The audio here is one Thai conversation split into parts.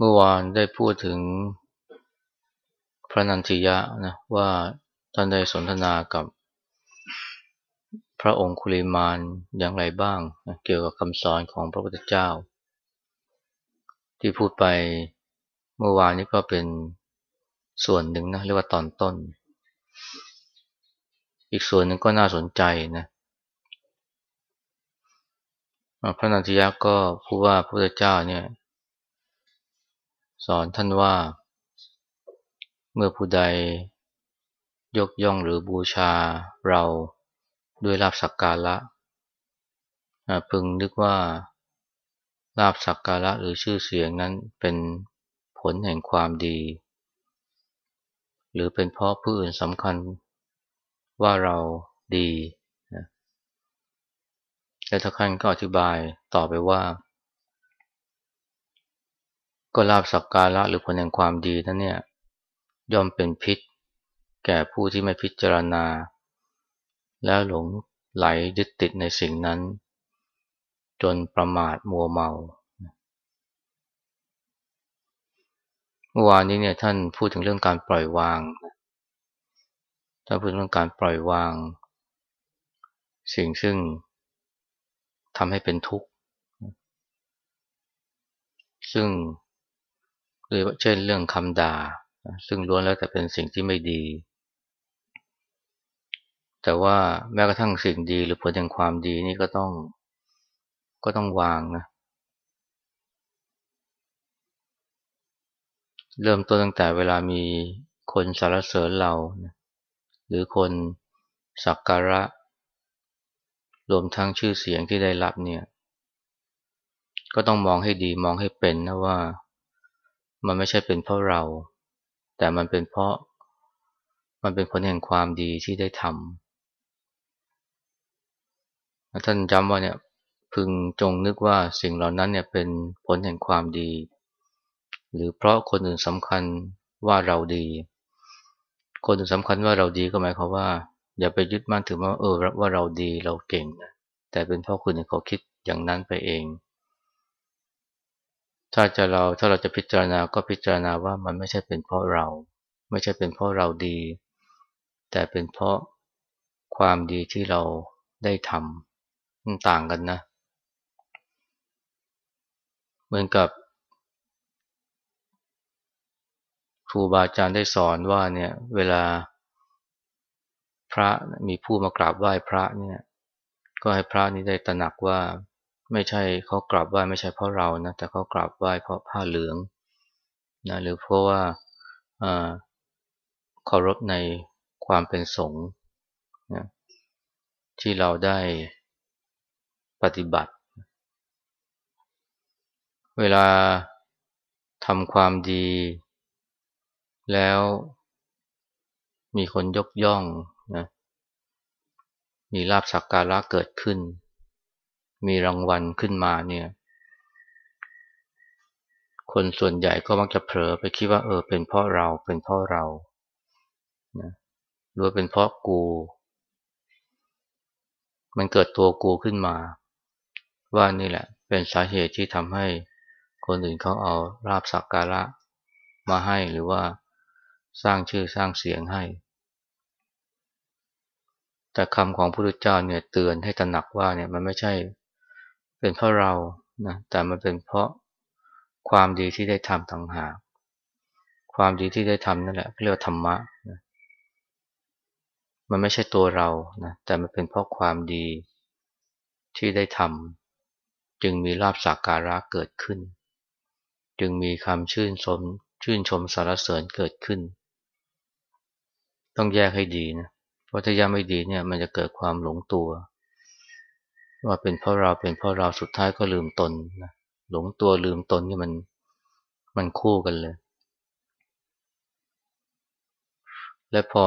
เมื่อวานได้พูดถึงพระนันทิยะนะว่าท่านได้สนทนากับพระองค์คุลิมานอย่างไรบ้างนะเกี่ยวกับคำสอนของพระพุทธเจ้า ที่พูดไปเมื่อวานนี้ก็เป็นส่วนหนึ่งนะเรียกว่าตอนต้น อีกส่วนหนึ่งก็น่าสนใจนะพระนันทิยะก็พูดว่าพระพุทธเจ้าเนี่ย สอนท่านว่า เมื่อผู้ใดยกย่องหรือบูชาเราด้วยลาบสักการะพึงนึกว่าลาบสักการะหรือชื่อเสียงนั้นเป็นผลแห่งความดี หรือเป็นเพราะผู้อื่นสำคัญว่าเราดีแล้วท่านก็อธิบายต่อไปว่า ก็ลาบสักการะหรือผลแห่งความดีนั้นเนี่ยย่อมเป็นพิษ แก่ผู้ที่ไม่พิจารณา แล้วหลงไหลยึดติดในสิ่งนั้น จนประมาทมัวเมาเมื่อวานนี้เนี่ยท่านพูดถึงเรื่องการปล่อยวางท่านพูดเรื่องการปล่อยวาง สิ่งซึ่งทำให้เป็นทุกข์ ซึ่ง หรือเช่นเรื่องคำด่า ซึ่งล้วนแล้วแต่เป็นสิ่งที่ไม่ดี แต่ว่าแม้กระทั่งสิ่งดีหรือผลแห่งความดีนี่ก็ต้องก็ต้องวางนะ เริ่มต้นตั้งแต่เวลามีคนสารเสริญเรา หรือคนสักการะ รวมทั้งชื่อเสียงที่ได้รับเนี่ย ก็ต้องมองให้ดีมองให้เป็นนะว่า มันไม่ใช่เป็นเพราะเรา แต่มันเป็นเพราะ มันเป็นผลแห่งความดีที่ได้ทำท่านจำว่าเนี่ยพึงจงนึกว่าสิ่งเหล่านั้นเนี่ยเป็นผลแห่งความดี หรือเพราะคนอื่นสำคัญว่าเราดี คนอื่นสำคัญว่าเราดีก็หมายความว่า อย่าไปยึดมั่นถือว่าเออว่าเราดีเราเก่ง แต่เป็นเพราะคนอื่นเขาคิดอย่างนั้นไปเอง ถ้าจะเราถ้าเราจะพิจารณาก็พิจารณาว่ามันไม่ใช่เป็นเพราะเรา ไม่ใช่เป็นเพราะเราดี แต่เป็นเพราะความดีที่เราได้ทำมันต่างกันนะ เหมือนกับครูบาอาจารย์ได้สอนว่าเนี่ยเวลาพระมีผู้มากราบไหว้พระเนี่ย ก็ให้พระนี้ได้ตระหนักว่า ไม่ใช่เขากราบไหว้ไม่ใช่เพราะเรานะแต่เขากราบไหว้เพราะผ้าเหลืองนะหรือเพราะว่าเคารพในความเป็นสงฆ์นะที่เราได้ปฏิบัติ เวลาทำความดี แล้วมีคนยกย่องนะมีลาบสักการะเกิดขึ้น มีรางวัลขึ้นมาเนี่ย คนส่วนใหญ่ก็มักจะเผลอไปคิดว่าเออเป็นเพราะเราเป็นเพราะเรานะหรือเป็นเพราะกู มันเกิดตัวกูขึ้นมา ว่านี่แหละ เป็นสาเหตุที่ทำให้คนอื่นเขาเอาราบสักการะมาให้หรือว่าสร้างชื่อสร้างเสียงให้ แต่คำของพระพุทธเจ้าเนี่ยเตือนให้ตระหนักว่าเนี่ยมันไม่ใช่ เป็นเพราะเรานะแต่มันเป็นเพราะความดีที่ได้ทำต่างหากความดีที่ได้ทำนั่นแหละเรียกว่าธรรมะนะมันไม่ใช่ตัวเรานะแต่มันเป็นเพราะความดีที่ได้ทำจึงมีลาบสักการะเกิดขึ้น จึงมีคำชื่นชมชื่นชมสารเสริญเกิดขึ้น ต้องแยกให้ดีนะเพราะถ้าแยกไม่ดีเนี่ยมันจะเกิดความหลงตัว ว่าเป็นเพราะเราเป็นเพราะเราสุดท้ายก็ลืมตนนะหลงตัวลืมตนนี่มันมันคู่กันเลย และพอ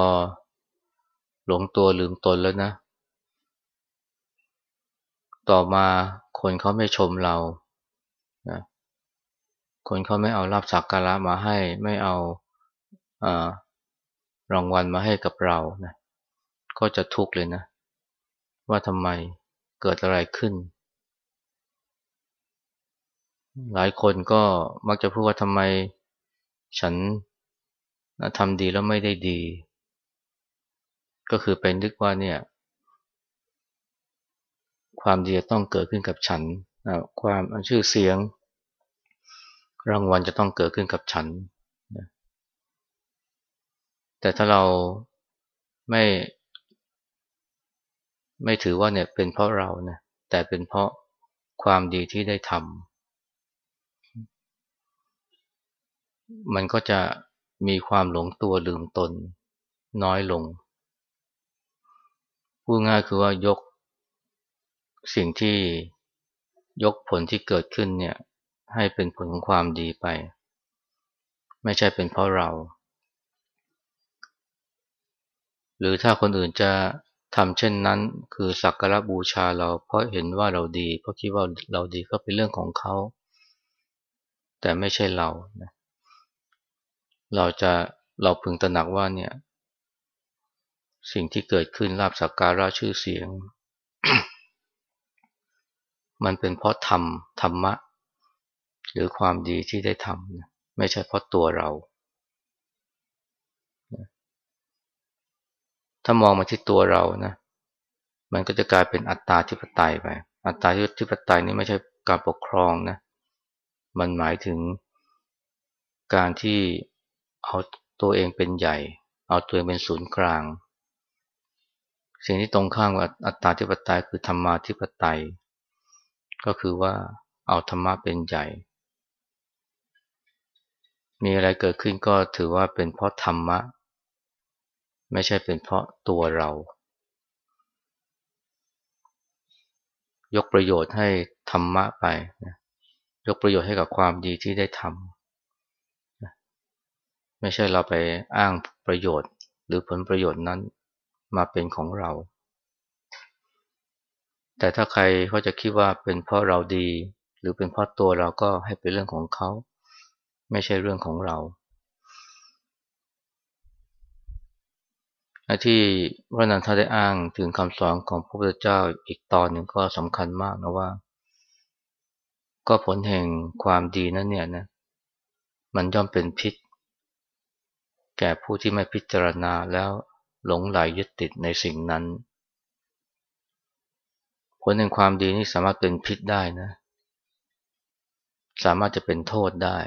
หลงตัวลืมตนแล้วนะ ต่อมาคนเขาไม่ชมเรานะคนเขาไม่เอารับสักการะมาให้ ไม่เอาอารางวัลมาให้กับเรานะ ก็จะทุกข์เลยนะ ว่าทำไมเเกิดอะไรขึ้น หลายคนก็มักจะพูดว่าทำไมฉันทำดีแล้วไม่ได้ดี ก็คือเป็นนึกว่าเนี่ย ความดีจะต้องเกิดขึ้นกับฉัน ความชื่อเสียง รางวัลจะต้องเกิดขึ้นกับฉัน แต่ถ้าเราไม่ ไม่ถือว่าเนี่ยเป็นเพราะเรานะแต่เป็นเพราะความดีที่ได้ทำมันก็จะมีความหลงตัวลืมตนน้อยลง พูดง่ายคือว่ายกสิ่งที่ยกผลที่เกิดขึ้นเนี่ยให้เป็นผลของความดีไป ไม่ใช่เป็นเพราะเรา หรือถ้าคนอื่นจะ ทำเช่นนั้นคือสักการะบูชาเราเพราะเห็นว่าเราดี เพราะคิดว่าเราดีก็เป็นเรื่องของเขา แต่ไม่ใช่เรานะเราจะเราพึงตระหนักว่าเนี่ย สิ่งที่เกิดขึ้นลาบสักการะชื่อเสียง มันเป็นเพราะธรรมธรรมะ หรือความดีที่ได้ทำไม่ใช่เพราะตัวเรา ถ้ามองมาที่ตัวเรานะมันก็จะกลายเป็นอัตตาธิปไตยไป อัตตาธิปไตยนี่ไม่ใช่การปกครองนะ มันหมายถึงการที่เอาตัวเองเป็นใหญ่ เอาตัวเองเป็นศูนย์กลาง สิ่งที่ตรงข้ามกับอัตตาธิปไตยคือธรรมาธิปไตย ก็คือว่าเอาธรรมะเป็นใหญ่ มีอะไรเกิดขึ้นก็ถือว่าเป็นเพราะธรรมะ ไม่ใช่เป็นเพราะตัวเรา ยกประโยชน์ให้ธรรมะไปนะยกประโยชน์ให้กับความดีที่ได้ทำไม่ใช่เราไปอ้างประโยชน์หรือผลประโยชน์นั้นมาเป็นของเรา แต่ถ้าใครเขาจะคิดว่าเป็นเพราะเราดี หรือเป็นเพราะตัวเราก็ให้เป็นเรื่องของเขา ไม่ใช่เรื่องของเรา ที่พระนันทาได้อ้างถึงคำสอนของพระพุทธเจ้าอีกตอนหนึ่งก็สำคัญมากนะว่า ก็ผลแห่งความดีนั้นเนี่ยนะมันย่อมเป็นพิษ แก่ผู้ที่ไม่พิจารณาแล้วหลงไหลยึดติดในสิ่งนั้น ผลแห่งความดีนี่สามารถเป็นพิษได้นะ สามารถจะเป็นโทษได้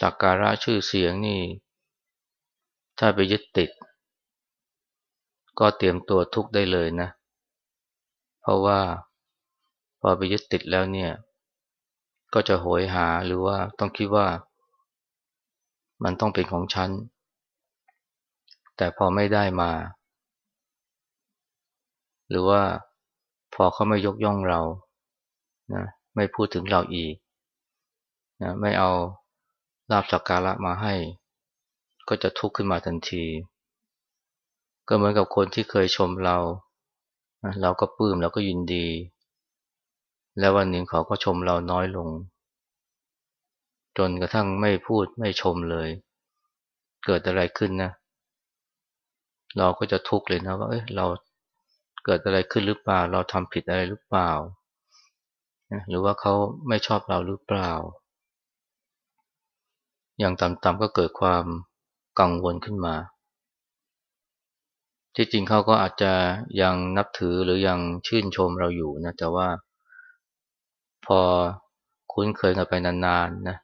สักการะชื่อเสียงนี่ ถ้าไปยึดติด ก็เตรียมตัวทุกได้เลยนะ เพราะว่าพอไปยึดติดแล้วเนี่ย ก็จะโหยหาหรือว่าต้องคิดว่า มันต้องเป็นของฉัน แต่พอไม่ได้มา หรือว่าพอเขาไม่ยกย่องเรานะไม่พูดถึงเราอีกนะไม่เอาลาบสักการะมาให้ ก็จะทุกข์ขึ้นมาทันที ก็เหมือนกับคนที่เคยชมเรา เราก็ปลื้มเราก็ยินดี แล้ววันหนึ่งเขาก็ชมเราน้อยลง จนกระทั่งไม่พูดไม่ชมเลย เกิดอะไรขึ้นนะ เราก็จะทุกข์เลยนะว่าเอ้ยเราเกิดอะไรขึ้นหรือเปล่า เราทำผิดอะไรหรือเปล่า หรือว่าเขาไม่ชอบเราหรือเปล่า อย่างต่ำๆก็เกิดความ กังวลขึ้นมา ที่จริงเขาก็อาจจะยังนับถือหรือยังชื่นชมเราอยู่นะแต่ว่า พอคุ้นเคยกันไปนานๆนะ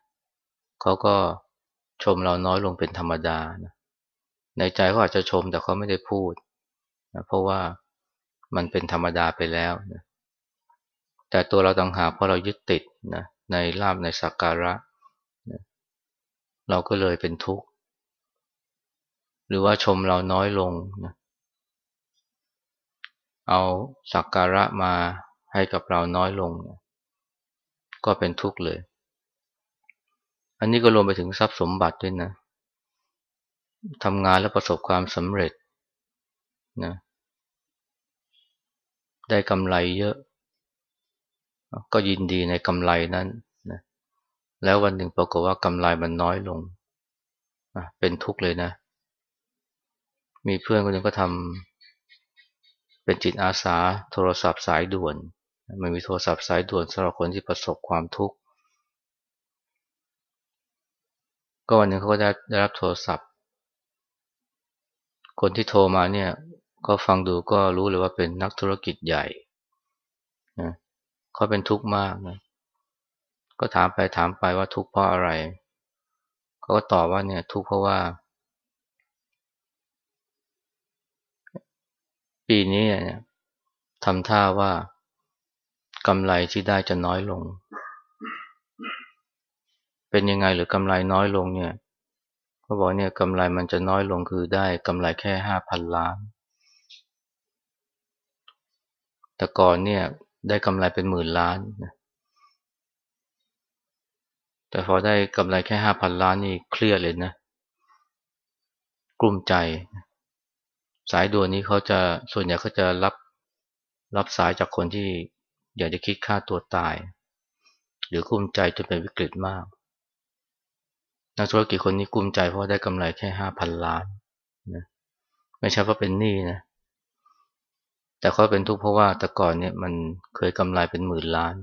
เขาก็ชมเราน้อยลงเป็นธรรมดานะในใจเขาอาจจะชมแต่เขาไม่ได้พูดนะเพราะว่ามันเป็นธรรมดาไปแล้วนะแต่ตัวเราต่างหากเพราะเรายึดติดนะในลาบในสักการะนะเราก็เลยเป็นทุกข์ หรือว่าชมเราน้อยลงนะเอาสักการะมาให้กับเราน้อยลงนะก็เป็นทุกข์เลย อันนี้ก็รวมไปถึงทรัพย์สมบัติด้วยนะทำงานแล้วประสบความสำเร็จนะได้กำไรเยอะ ก็ยินดีในกำไรนั้นนะแล้ววันหนึ่งปรากฏว่ากำไรมันน้อยลง เป็นทุกข์เลยนะ มีเพื่อนคนหนึ่งก็ทำเป็นจิตอาสาโทรศัพท์สายด่วน มันมีโทรศัพท์สายด่วนสำหรับคนที่ประสบความทุกข์ ก็วันหนึ่งเขาก็ได้ได้รับโทรศัพท์ คนที่โทรมาเนี่ยก็ฟังดูก็รู้เลยว่าเป็นนักธุรกิจใหญ่นะเขาเป็นทุกข์มากนะก็ถามไปถามไปว่าทุกข์เพราะอะไร เขาก็ตอบว่าเนี่ยทุกข์เพราะว่า ปีนี้เนี่ยทำท่าว่ากำไรที่ได้จะน้อยลง เป็นยังไงหรือกำไรน้อยลงเนี่ยเขาบอกเนี่ยกำไรมันจะน้อยลงคือได้กำไรแค่ห้าพันล้าน แต่ก่อนเนี่ยได้กำไรเป็นหมื่นล้านนะแต่พอได้กำไรแค่ห้าพันล้านนี่เครียดเลยนะ กลุ้มใจ สายด่วนนี้เขาจะส่วนใหญ่เขาจะรับรับสายจากคนที่อยากจะคิดฆ่าตัวตาย หรือกุ้มใจจนเป็นวิกฤตมาก นักธุรกิจคนนี้กุ้มใจเพราะได้กำไรแค่ห้าพันล้านนะไม่ใช่เพราะเป็นหนี้นะแต่เขาเป็นทุกข์เพราะว่าแต่ก่อนเนี่ยมันเคยกำไรเป็นหมื่นล้าน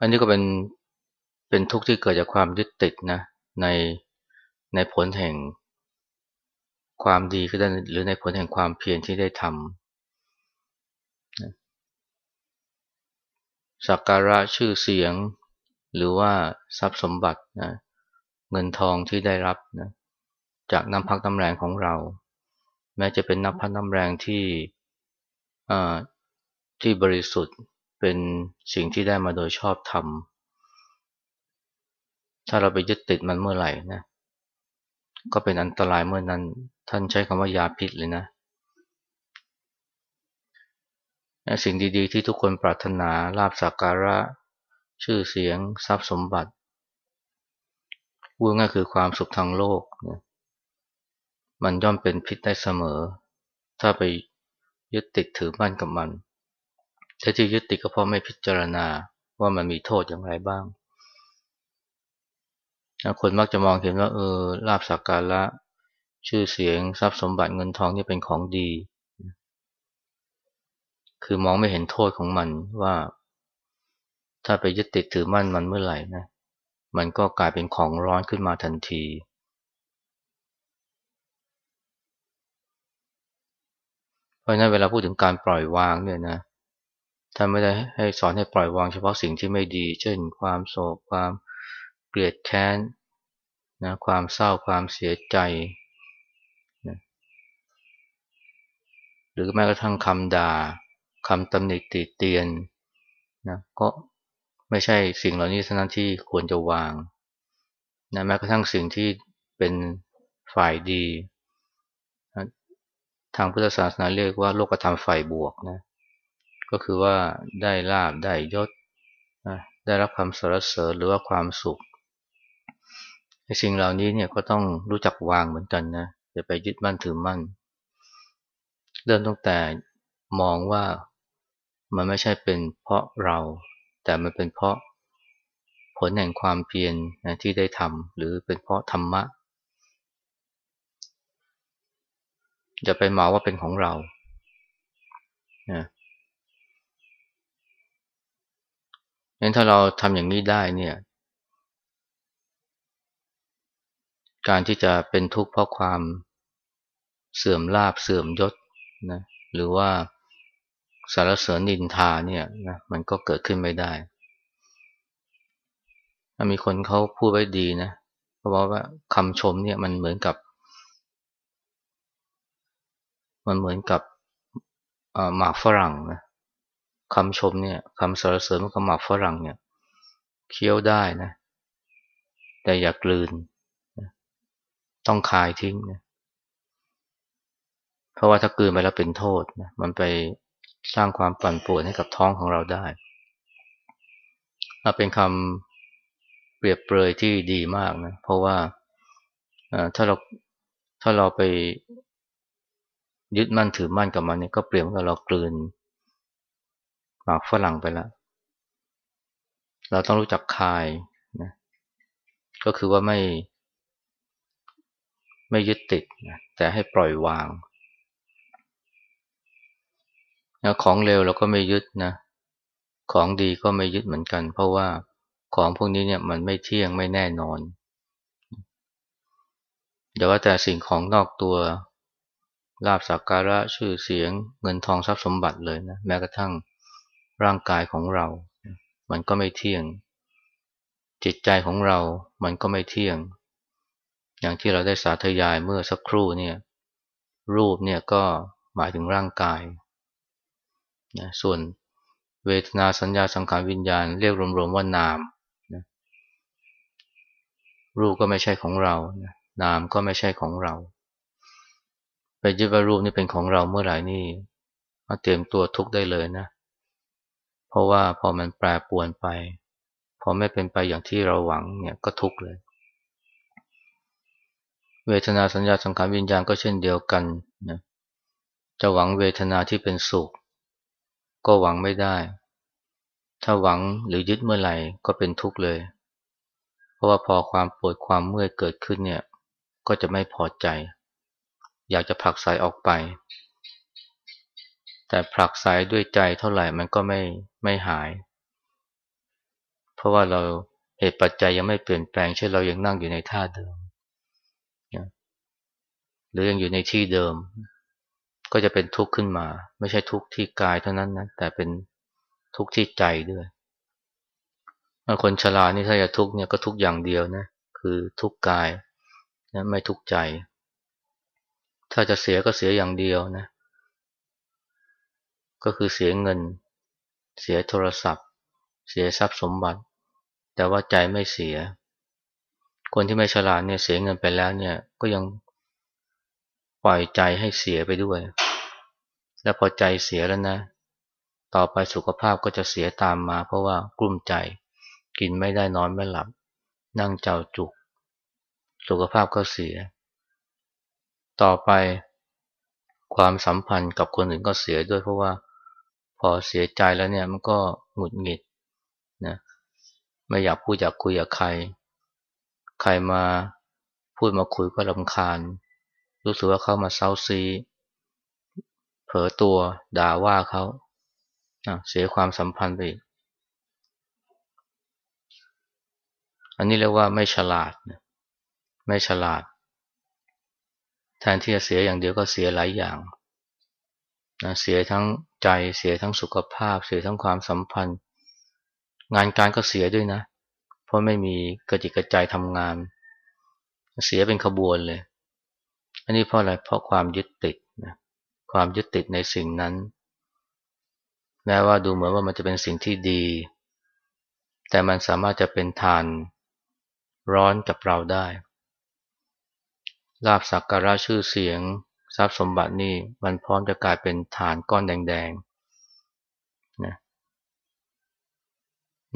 อันนี้ก็เป็นเป็นทุกข์ที่เกิดจากความยึดติดนะในในผลแห่ง ความดีก็ได้หรือในผลแห่งความเพียรที่ได้ทำสักการะชื่อเสียง หรือว่าทรัพย์สมบัตินะเงินทองที่ได้รับนะจากน้ำพักน้ำแรงของเรา แม้จะเป็นน้ำพักน้ำแรงที่ที่บริสุทธิ์เป็นสิ่งที่ได้มาโดยชอบธรรมถ้าเราไปยึดติดมันเมื่อไหร่นะก็เป็นอันตรายเมื่อนั้น ท่านใช้คำว่ายาพิษเลยนะ สิ่งดีๆ ที่ทุกคนปรารถนาลาบสักการะ ชื่อเสียง ทรัพย์สมบัติวูง่ายคือความสุขทางโลก มันย่อมเป็นพิษได้เสมอ ถ้าไปยึดติดถือมั่นกับมันแต่ที่ยึดติดก็เพราะไม่พิจารณาว่ามันมีโทษอย่างไรบ้างคนมักจะมองเห็นว่าเออลาบสักการะ ชื่อเสียงทรัพย์สมบัติเงินทองนี่เป็นของดี คือมองไม่เห็นโทษของมันว่า ถ้าไปยึดติดถือมั่นมันเมื่อไหร่นะ มันก็กลายเป็นของร้อนขึ้นมาทันที เพราะนั้นเวลาพูดถึงการปล่อยวางเนี่ยนะท่านไม่ได้ให้สอนให้ปล่อยวางเฉพาะสิ่งที่ไม่ดี เช่น ความโศกความเกลียดแค้นนะความเศร้าความเสียใจนะ หรือแม้กระทั่งคำด่าคำตำหนิติเตียนนะก็ไม่ใช่สิ่งเหล่านี้เท่านั้นที่ควรจะวางนะแม้กระทั่งสิ่งที่เป็นฝ่ายดีนะทางพุทธศาสนาเรียกว่าโลกธรรมฝ่ายบวกนะก็คือว่าได้ลาบได้ยศได้รับความสรรเสริญหรือว่าความสุขในสิ่งเหล่านี้เนี่ยก็ต้องรู้จักวางเหมือนกันนะอย่าไปยึดมั่นถือมั่น เริ่มตั้งแต่มองว่ามันไม่ใช่เป็นเพราะเรา แต่มันเป็นเพราะผลแห่งความเพียรนะที่ได้ทำหรือเป็นเพราะธรรมะอย่าไปหมาว่าเป็นของเรานะงั้นถ้าเราทำอย่างนี้ได้เนี่ย การที่จะเป็นทุกข์เพราะความเสื่อมลาบเสื่อมยศ นะหรือว่าสารเสริญนินทาเนี่ยนะมันก็เกิดขึ้นไม่ได้มีคนเขาพูดไว้ดีนะเขาบอกว่าคำชมเนี่ยมันเหมือนกับ มันเหมือนกับหมากฝรั่งนะคำชมเนี่ยคำสรรเสริญมันก็หมักฝรั่งเนี่ยเคี้ยวได้นะ แต่อย่ากลืน ต้องคายทิ้งนะ เพราะว่าถ้ากลืนไปแล้วเป็นโทษนะมันไปสร้างความปั่นป่วนให้กับท้องของเราได้เป็นคำเปรียบเปรยที่ดีมากนะ เพราะว่าถ้าเราถ้าเราไปยึดมั่นถือมั่นกับมันเนี่ยก็เปรียบกับเรากลืนหมากฝรั่งไปแล้ว เราต้องรู้จักคายนะก็คือว่าไม่ไม่ยึดติดนะแต่ให้ปล่อยวาง ของเร็วเราก็ไม่ยึดนะ ของดีก็ไม่ยึดเหมือนกัน เพราะว่าของพวกนี้เนี่ยมันไม่เที่ยงไม่แน่นอนอย่าว่าแต่สิ่งของนอกตัวลาบสักการะชื่อเสียงเงินทองทรัพย์สมบัติเลยนะแม้กระทั่งร่างกายของเรา มันก็ไม่เที่ยง จิตใจของเรา มันก็ไม่เที่ยง อย่างที่เราได้สาธยายเมื่อสักครู่เนี่ยรูปเนี่ยก็หมายถึงร่างกาย นะส่วนเวทนาสัญญาสังขารวิญญาณเรียกรวมๆว่านามนะรูปก็ไม่ใช่ของเรานะนามก็ไม่ใช่ของเรา ไปยึดว่ารูปนี่เป็นของเราเมื่อไหร่นี่เตรียมตัวทุกได้เลยนะ เพราะว่าพอมันแปรปวนไป พอไม่เป็นไปอย่างที่เราหวังเนี่ยก็ทุกเลย เวทนาสัญญาสังขารวิญญาณก็เช่นเดียวกันนะจะหวังเวทนาที่เป็นสุข ก็หวังไม่ได้ ถ้าหวังหรือยึดเมื่อไหร่ก็เป็นทุกข์เลย เพราะว่าพอความปวดความเมื่อยเกิดขึ้นเนี่ย ก็จะไม่พอใจ อยากจะผลักไสออกไป แต่ผลักไสด้วยใจเท่าไหร่มันก็ไม่ไม่หาย เพราะว่าเราเหตุปัจจัยยังไม่เปลี่ยนแปลงเช่นเรายังนั่งอยู่ในท่าเดิม หรือยังอยู่ในที่เดิม ก็จะเป็นทุกข์ขึ้นมา ไม่ใช่ทุกข์ที่กายเท่านั้นนะแต่เป็นทุกข์ที่ใจด้วยคนฉลาดนี่ถ้าจะทุกข์เนี่ยก็ทุกข์อย่างเดียวนะคือทุกข์กายนะไม่ทุกข์ใจ ถ้าจะเสียก็เสียอย่างเดียวนะ ก็คือเสียเงิน เสียโทรศัพท์ เสียทรัพย์สมบัติ แต่ว่าใจไม่เสีย คนที่ไม่ฉลาดเนี่ยเสียเงินไปแล้วเนี่ยก็ยัง ปล่อยใจให้เสียไปด้วย แล้วพอใจเสียแล้วนะ ต่อไปสุขภาพก็จะเสียตามมา เพราะว่ากลุ้มใจ กินไม่ได้นอนไม่หลับ นั่งเจ้าจุก สุขภาพก็เสีย ต่อไปความสัมพันธ์กับคนอื่นก็เสียด้วยเพราะว่าพอเสียใจแล้วเนี่ยมันก็หงุดหงิดนะไม่อยากพูดอยากคุยกับใคร ใครมาพูดมาคุยก็ลำคาญ รู้สึกว่าเขามาเซาซีเผลอตัวด่าว่าเขาเสียความสัมพันธ์ไปอีกอันนี้เรียกว่าไม่ฉลาด ไม่ฉลาด แทนที่จะเสียอย่างเดียวก็เสียหลายอย่างนะเสียทั้งใจเสียทั้งสุขภาพ เสียทั้งความสัมพันธ์ งานการก็เสียด้วยนะ เพราะไม่มีกระจิกกระใจทำงาน เสียเป็นขบวนเลย อันนี้เพราะอะไร เพราะความยึดติดนะ ความยึดติดในสิ่งนั้น แม้ว่าดูเหมือนว่ามันจะเป็นสิ่งที่ดี แต่มันสามารถจะเป็นทานร้อนกับเราได้ ลาบสักการะชื่อเสียง ทรัพย์สมบัตินี่มันพร้อมจะกลายเป็นฐานก้อนแดงๆนะ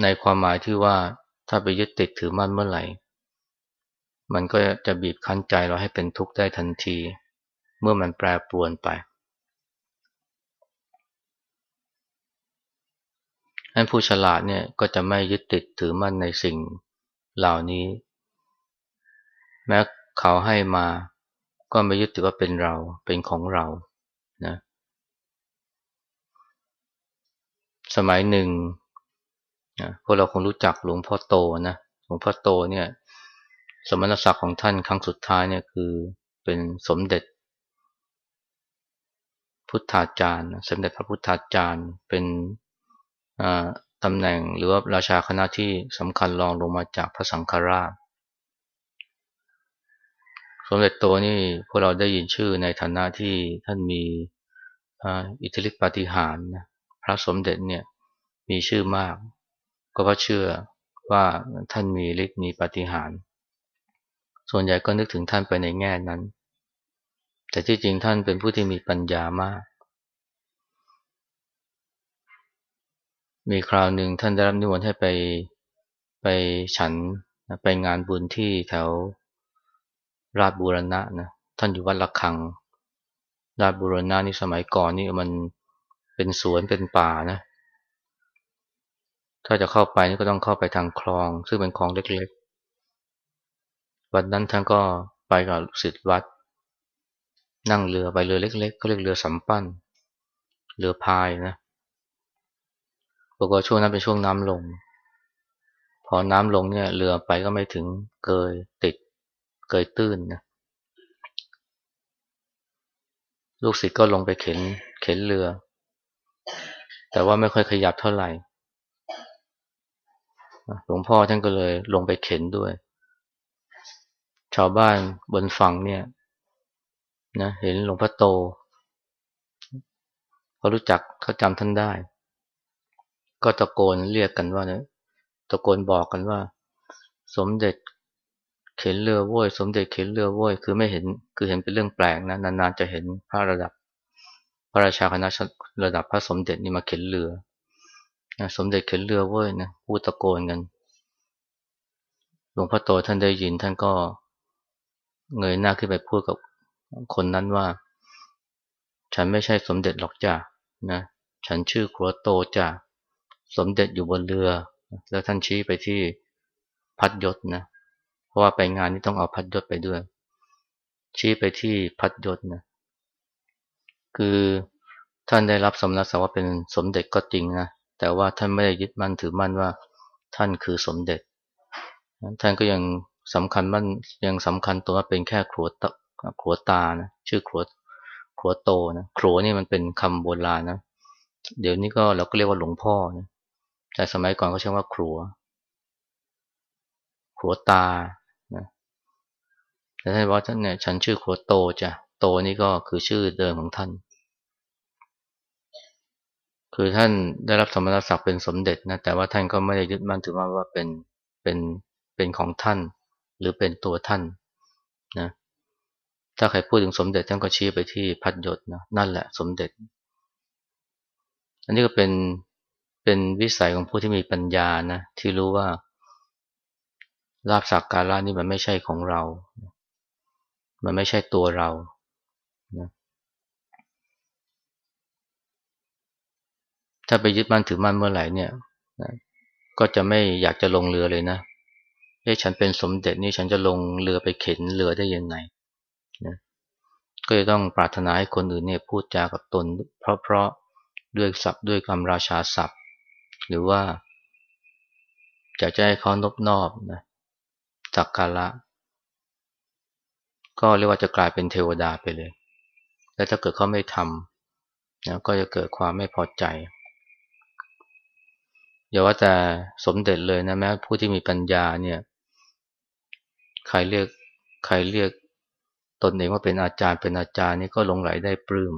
ในความหมายที่ว่าถ้าไปยึดติดถือมั่นเมื่อไหร่ มันก็จะบีบคั้นใจเราให้เป็นทุกข์ได้ทันที เมื่อมันแปรปรวนไปให้ผู้ฉลาดเนี่ยก็จะไม่ยึดติดถือมั่นในสิ่งเหล่านี้ แม้เขาให้มาก็ไม่ยึดถือว่าเป็นเราเป็นของเรานะสมัยหนึ่งนะพวกเราคงรู้จักหลวงพ่อโตนะหลวงพ่อโตเนี่ย สมณศักดิ์ของท่านครั้งสุดท้ายเนี่ยคือเป็นสมเด็จ พุทธาจารย์ สมเด็จพระพุทธาจารย์เป็นตำแหน่งหรือว่าราชาคณะที่สำคัญรองลงมาจากพระสังฆราช สมเด็จโตนี่พวกเราได้ยินชื่อในฐานะที่ท่านมีอิทธิฤทธิปาฏิหาริย์นะพระสมเด็จเนี่ยมีชื่อมาก ก็เพราะเชื่อว่าท่านมีฤทธิ์มีปาฏิหาริย์ ส่วนใหญ่ก็นึกถึงท่านไปในแง่นั้น แต่ที่จริงท่านเป็นผู้ที่มีปัญญามาก มีคราวหนึ่งท่านได้รับนิมนต์ให้ไปไปฉันไปงานบุญที่แถวราชบูรณะนะท่านอยู่วัดละคัง ราชบูรณะนี่สมัยก่อนนี่มันเป็นสวนเป็นป่านะ ถ้าจะเข้าไปนี่ก็ต้องเข้าไปทางคลอง ซึ่งเป็นคลองเล็ก วันนั้นท่านก็ไปกับสิทธิวัด นั่งเรือไปเรือเล็กๆเขาเรียกเรือสำปั้น เรือพายนะปรากฏช่วงนั้นเป็นช่วงน้ำลง พอน้ำลงเนี่ยเรือไปก็ไม่ถึงเกยติดเกยตื้นนะลูกศิษย์ก็ลงไปเข็นเข็นเรือ แต่ว่าไม่ค่อยขยับเท่าไหร่หลวงพ่อท่านก็เลยลงไปเข็นด้วย ชาวบ้านบนฝั่งเนี่ยนะเห็นหลวงพ่อโตเขารู้จักเขาจำท่านได้ ก็ตะโกนเรียกกันว่านะตะโกนบอกกันว่า สมเด็จเข็นเรือว้ยสมเด็จเข็นเรือว้ยคือไม่เห็นคือเห็นเป็นเรื่องแปลกนะนานๆจะเห็นพระระดับ พระราชาคณะระดับพระสมเด็จนี่มาเข็นเรือนะสมเด็จเข็นเรือว้ยนะพูดตะโกนกัน หลวงพ่อโตท่านได้ยินท่านก็ เงยหน้าขึ้นไปพูดกับคนนั้นว่า ฉันไม่ใช่สมเด็จหรอกจ้ะนะฉันชื่อครัวโตจ้ะสมเด็จอยู่บนเรือ แล้วท่านชี้ไปที่พัดยศนะเพราะว่าไปงานนี้ต้องเอาพัดยศไปด้วย ชี้ไปที่พัดยศนะคือท่านได้รับสมณศักดิ์ว่าเป็นสมเด็จก็จริงนะแต่ว่าท่านไม่ได้ยึดมั่นถือมั่นว่า ท่านคือสมเด็จ ท่านก็ยัง สำคัญมันยังสำคัญตัวว่าเป็นแค่ครัวตครัวตานะชื่อครัวครัวโตนะครัวนี่มันเป็นคำโบราณนะเดี๋ยวนี้ก็เราก็เรียกว่าหลวงพ่อนะแต่สมัยก่อนเขาใช้ว่าครัวครัวตานะแต่ท่านบอกท่านเนี่ยฉันชื่อครัวโตจ้ะโตนี่ก็คือชื่อเดิมของท่าน คือท่านได้รับสมณศักดิ์เป็นสมเด็จนะแต่ว่าท่านก็ไม่ได้ยึดมั่นถือว่าว่าเป็นเป็นเป็นของท่าน หรือเป็นตัวท่านนะถ้าใครพูดถึงสมเด็จท่านก็ชี้ไปที่พัดยศนะนั่นแหละสมเด็จ อันนี้ก็เป็นเป็นวิสัยของผู้ที่มีปัญญานะที่รู้ว่าลาบสักการะนี่มันไม่ใช่ของเรา มันไม่ใช่ตัวเรานะถ้าไปยึดมั่นถือมั่นเมื่อไหร่เนี่ยนะก็จะไม่อยากจะลงเรือเลยนะ เฮ้ฉันเป็นสมเด็จนี่ฉันจะลงเรือไปเข็นเรือได้ยังไงนะก็จะต้องปรารถนาให้คนอื่นเนี่ยพูดจากับตน เพราะๆด้วยศัพท์ด้วยคำราชาศัพท์ หรือว่าจะจะให้เขานบนอบนะสักการะ ก็เรียกว่าจะกลายเป็นเทวดาไปเลย แล้วถ้าเกิดเขาไม่ทำนะก็จะเกิดความไม่พอใจอย่าว่าแต่สมเด็จเลยนะแม้ผู้ที่มีปัญญาเนี่ย ใครเรียกใครเรียกตนเองว่าเป็นอาจารย์เป็นอาจารย์นี่ก็หลงไหลได้ปลื้ม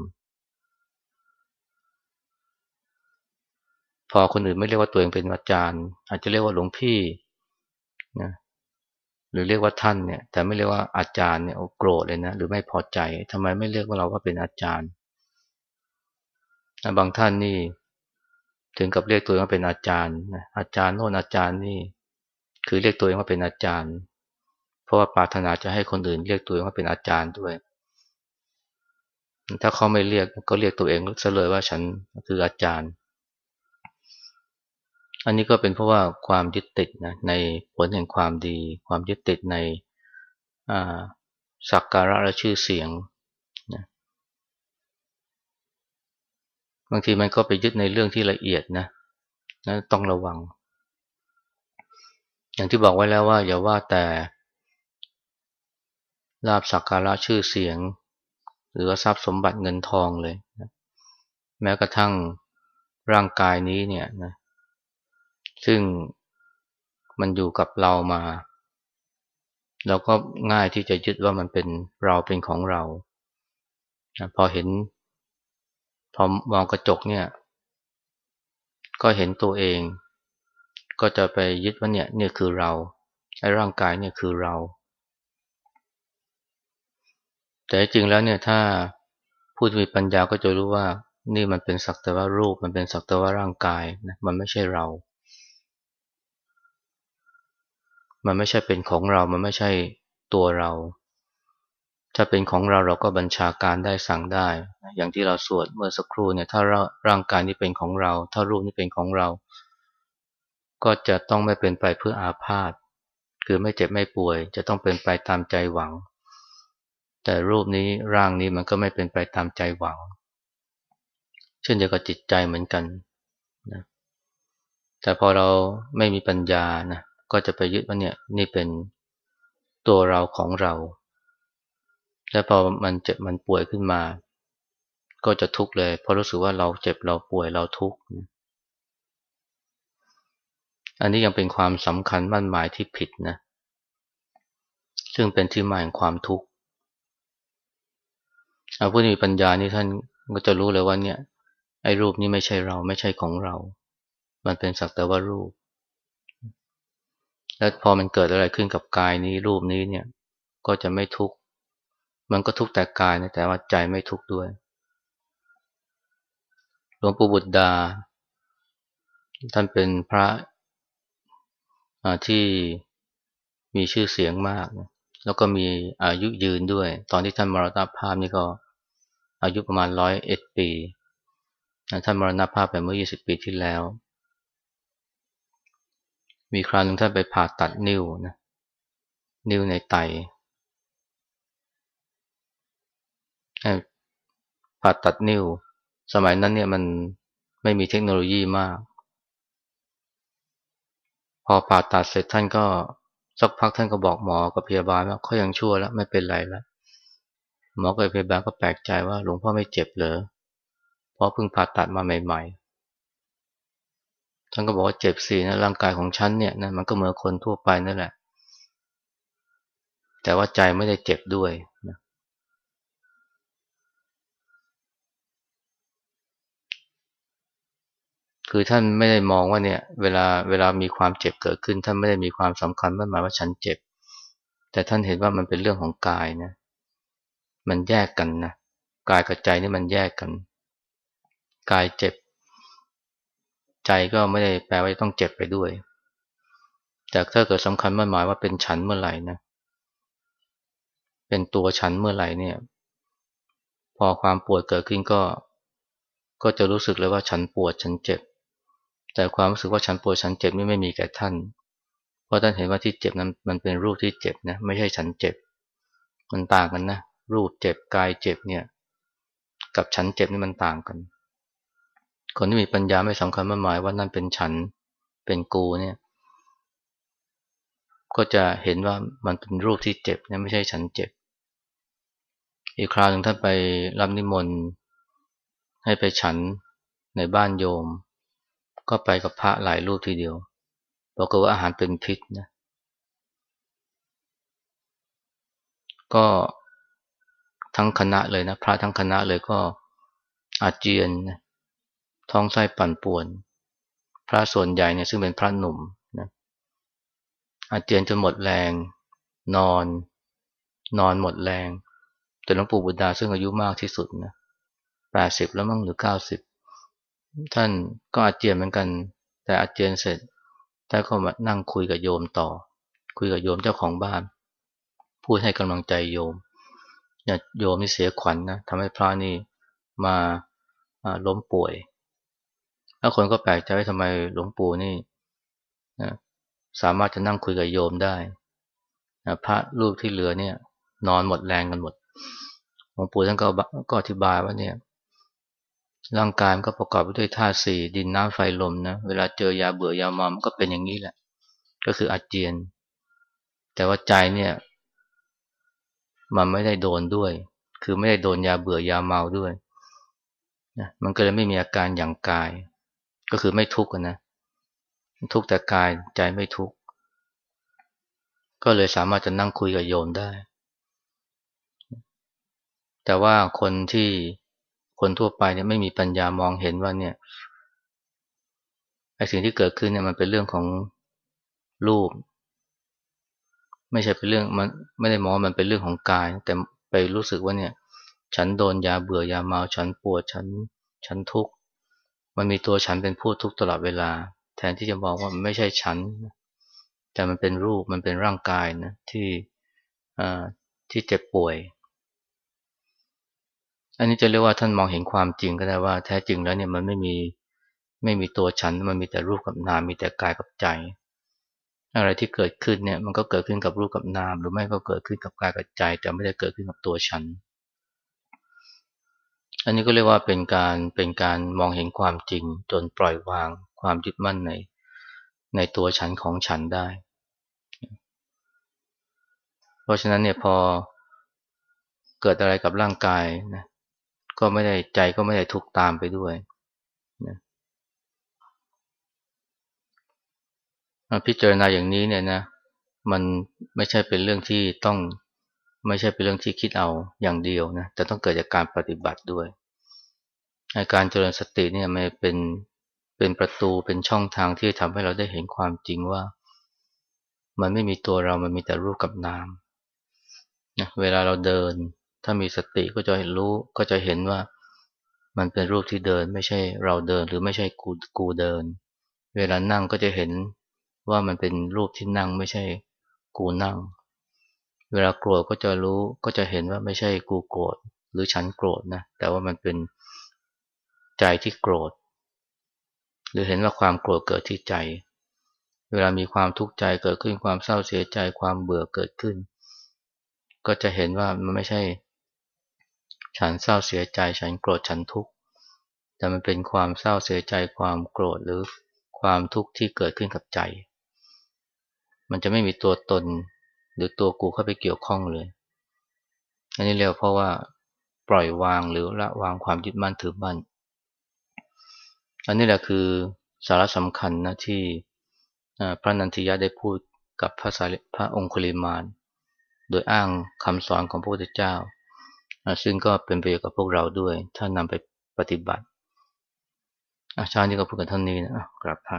พอคนอื่นไม่เรียกว่าตัวเองเป็นอาจารย์ อาจจะเรียกว่าหลวงพี่นะหรือเรียกว่าท่านเนี่ย แต่ไม่เรียกว่าอาจารย์เนี่ยโกรธเลยนะหรือไม่พอใจทำไมไม่เรียกว่าเราว่าเป็นอาจารย์บางท่านนี่ ถึงกับเรียกตัวเองว่าเป็นอาจารย์อาจารย์โน่นอาจารย์นี่ คือเรียกตัวเองว่าเป็นอาจารย์ ราะว่าปรารถนาจะให้คนอื่นเรียกตัวเองว่าเป็นอาจารย์ด้วย ถ้าเขาไม่เรียกก็เรียกตัวเองซะเลยว่าฉันคืออาจารย์ อันนี้ก็เป็นเพราะว่าความยึดติดนะในผลแห่งความดี ความยึดติดในสักการะและชื่อเสียงนะบางทีมันก็ไปยึดในเรื่องที่ละเอียดนะนะต้องระวัง อย่างที่บอกไว้แล้วว่าอย่าว่าแต่ ลาบสักการะชื่อเสียง หรือว่าทรัพย์สมบัติเงินทองเลยนะแม้กระทั่งร่างกายนี้เนี่ยนะซึ่งมันอยู่กับเรามาเราก็ง่ายที่จะยึดว่ามันเป็นเราเป็นของเรานะพอเห็นพอมองกระจกเนี่ย ก็เห็นตัวเอง ก็จะไปยึดว่าเนี่ยเนี่ยคือเราไอ้ร่างกายเนี่ยคือเรา แต่จริงแล้วเนี่ยถ้าผู้ที่มีปัญญาก็จะรู้ว่านี่มันเป็นสักแต่ว่ารูปมันเป็นสักแต่ว่าร่างกายนะมันไม่ใช่เรา มันไม่ใช่เป็นของเรา มันไม่ใช่ตัวเรา ถ้าเป็นของเราเราก็บัญชาการได้สั่งได้ อย่างที่เราสวดเมื่อสักครู่เนี่ยถ้าร่างกายนี้เป็นของเรา ถ้ารูปนี้เป็นของเรา ก็จะต้องไม่เป็นไปเพื่ออาพาธคือไม่เจ็บไม่ป่วย จะต้องเป็นไปตามใจหวัง แต่รูปนี้ร่างนี้มันก็ไม่เป็นไปตามใจหวัง เช่นเดียวกับจิตใจเหมือนกันนะแต่พอเราไม่มีปัญญานะก็จะไปยึดว่าเนี่ยนี่เป็นตัวเราของเรา และพอมันเจ็บมันป่วยขึ้นมา ก็จะทุกข์เลยเพราะรู้สึกว่าเราเจ็บเราป่วยเราทุกข์อันนี้ยังเป็นความสำคัญมั่นหมายที่ผิดนะ ซึ่งเป็นที่มาแห่งความทุกข์ ผู้ที่มีปัญญานี่ท่านก็จะรู้เลยว่าเนี่ย ไอ้รูปนี้ไม่ใช่เราไม่ใช่ของเรา มันเป็นสักแต่ว่ารูป และพอมันเกิดอะไรขึ้นกับกายนี้รูปนี้เนี่ย ก็จะไม่ทุกข์ มันก็ทุกข์แต่กายนะแต่ว่าใจไม่ทุกข์ด้วย หลวงปู่บุตรดา ท่านเป็นพระที่มีชื่อเสียงมาก แล้วก็มีอายุยืนด้วย ตอนที่ท่านมรณภาพนี่ก็อายุประมาณร้อยเอ็ดปี ท่านมรณภาพไปเมื่อ 20 ปีที่แล้ว มีคราวหนึ่งท่านไปผ่าตัดนิ้วนะ นิ้วในไต ผ่าตัดนิ้ว สมัยนั้นเนี่ยมันไม่มีเทคโนโลยีมาก พอผ่าตัดเสร็จท่านก็ สักพักท่านก็บอกหมอกับพยาบาลว่าเขายังชั่วแล้ว ไม่เป็นไรแล้วหมอกับพยาบาลก็แปลกใจว่าหลวงพ่อไม่เจ็บเหรอราะเพิ่งผ่าตัดมาใหม่ ๆ ท่านก็บอกว่าเจ็บสินะร่างกายของฉันเนี่ยนะมันก็เหมือนคนทั่วไปนั่นแหละ แต่ว่าใจไม่ได้เจ็บด้วยนะ คือท่านไม่ได้มองว่าเนี่ย เวลาเวลามีความเจ็บเกิดขึ้น ท่านไม่ได้มีความสำคัญว่าหมายว่าฉันเจ็บ แต่ท่านเห็นว่ามันเป็นเรื่องของกายนะ มันแยกกันนะกายกับใจนี่มันแยกกัน กายเจ็บ ใจก็ไม่ได้แปลว่าต้องเจ็บไปด้วย แต่ถ้าเกิดสำคัญมั่นหมายว่าเป็นฉันเมื่อไหร่นะเป็นตัวฉันเมื่อไหร่เนี่ย พอความปวดเกิดขึ้นก็ ก็จะรู้สึกเลยว่าฉันปวดฉันเจ็บ แต่ความรู้สึกว่าฉันปวดฉันเจ็บนี่ไม่มีแก่ท่าน เพราะท่านเห็นว่าที่เจ็บนั้นมันเป็นรูปที่เจ็บนะไม่ใช่ฉันเจ็บ มันต่างกันนะรูปเจ็บกายเจ็บเนี่ย กับฉันเจ็บนี่มันต่างกัน คนที่มีปัญญาไม่สำคัญมาหมายว่านั่นเป็นฉันเป็นกูเนี่ย ก็จะเห็นว่ามันเป็นรูปที่เจ็บนี่ยไม่ใช่ฉันเจ็บ อีกคราวหนึ่งท่านไปรับนิมนต์ให้ไปฉันในบ้านโยม ก็ไปกับพระหลายรูปทีเดียวบอกว่าอาหารเป็นพิษนะก็ทั้งคณะเลยนะพระทั้งคณะเลยก็อาเจียนนะท้องไส้ปั่นป่วน พระส่วนใหญ่เนี่ยซึ่งเป็นพระหนุ่มนะอาเจียนจนหมดแรง นอน นอนหมดแรงแต่หลวงปู่บุตรซึ่งอายุมากที่สุดนะแปดสิบแล้วมั้งหรือเก้าสิบ ท่านก็อาเจียนเหมือนกัน แต่อาเจียนเสร็จท่านก็มานั่งคุยกับโยมต่อ คุยกับโยมเจ้าของบ้าน พูดให้กำลังใจโยมอย่าโยมนี่เสียขวัญนนะทำให้พระนี่มาล้มป่วย แล้วคนก็แปลกใจว่าทำไมหลวงปู่นี่นะสามารถจะนั่งคุยกับโยมได้นะพระรูปที่เหลือเนี่ย นอนหมดแรงกันหมดหลวงปู่ท่านก็ก็อธิบายว่าเนี่ย ร่างกายมันก็ประกอบไปด้วยธาตุสี่ดินน้ำไฟลมนะเวลาเจอยาเบื่อยามามันก็เป็นอย่างนี้แหละ ก็คืออาเจียน แต่ว่าใจเนี่ย มันไม่ได้โดนด้วย คือไม่ได้โดนยาเบื่อยาเมาด้วยนะมันก็เลยไม่มีอาการอย่างกาย ก็คือไม่ทุกข์นะทุกข์แต่กายใจไม่ทุกข์ก็เลยสามารถจะนั่งคุยกับโยมได้ แต่ว่าคนที่ คนทั่วไปเนี่ยไม่มีปัญญามองเห็นว่าเนี่ยไอ้สิ่งที่เกิดขึ้นเนี่ยมันเป็นเรื่องของรูป ไม่ใช่เป็นเรื่องมันไม่ได้มองมันเป็นเรื่องของกาย แต่ไปรู้สึกว่าเนี่ย ฉันโดนยาเบื่อยาเมาฉันปวดฉันฉันทุกข์มันมีตัวฉันเป็นผู้ทุกข์ตลอดเวลา แทนที่จะมองว่ามันไม่ใช่ฉัน แต่มันเป็นรูปมันเป็นร่างกายนะที่ที่เจ็บป่วย อันนี้จะเรียกว่าท่านมองเห็นความจริงก็ได้ว่าแท้จริงแล้วเนี่ยมันไม่มีไม่มีตัวฉัน มันมีแต่รูปกับนาม มีแต่กายกับใจ อะไรที่เกิดขึ้นเนี่ยมันก็เกิดขึ้นกับรูปกับนาม หรือไม่ก็เกิดขึ้นกับกายกับใจ แต่ไม่ได้เกิดขึ้นกับตัวฉัน อันนี้ก็เรียกว่าเป็นการเป็นการมองเห็นความจริง จนปล่อยวางความยึดมั่นในในตัวฉันของฉันได้ เพราะฉะนั้นเนี่ยพอเกิดอะไรกับร่างกายนะ ก็ไม่ได้ใจก็ไม่ได้ทุกตามไปด้วยนะพิจารณาอย่างนี้เนี่ยนะ มันไม่ใช่เป็นเรื่องที่ต้องไม่ใช่เป็นเรื่องที่คิดเอาอย่างเดียวนะแต่ต้องเกิดจากการปฏิบัติด้วยการเจริญสติเนี่ยมันเป็นเป็นประตูเป็นช่องทางที่ทำให้เราได้เห็นความจริงว่า มันไม่มีตัวเรามันมีแต่รูปกับนามนะเวลาเราเดิน ถ้ามีสติก็จะรู้ก็จะเห็นว่ามันเป็นรูปที่เดินไม่ใช่เราเดินหรือไม่ใช่กูกูเดิน เวลานั่งก็จะเห็นว่ามันเป็นรูปที่นั่งไม่ใช่กูนั่ง เวลาโกรธก็จะรู้ก็จะเห็นว่าไม่ใช่กูโกรธหรือฉันโกรธนะแต่ว่ามันเป็นใจที่โกรธ หรือเห็นว่าความโกรธเกิดที่ใจ เวลามีความทุกข์ใจเกิดขึ้นความเศร้าเสียใจความเบื่อเกิดขึ้น ก็จะเห็นว่ามันไม่ใช่ ฉันเศร้าเสียใจ ฉันโกรธฉันทุกข์แต่มันเป็นความเศร้าเสียใจความโกรธหรือความทุกข์ที่เกิดขึ้นกับใจ มันจะไม่มีตัวตนหรือตัวกูเข้าไปเกี่ยวข้องเลย อันนี้เรียกเพราะว่าปล่อยวางหรือละวางความยึดมั่นถือมั่น อันนี้แหละคือสาระสำคัญนะที่พระนันทิยะได้พูดกับพระสาพระองคุลิมาน โดยอ้างคำสอนของพระพุทธเจ้า ซึ่งก็เป็นประโยชน์กับพวกเราด้วย ถ้านำไปปฏิบัติอาชานี่ก็พูดกันท่านนี้นะกราบพระ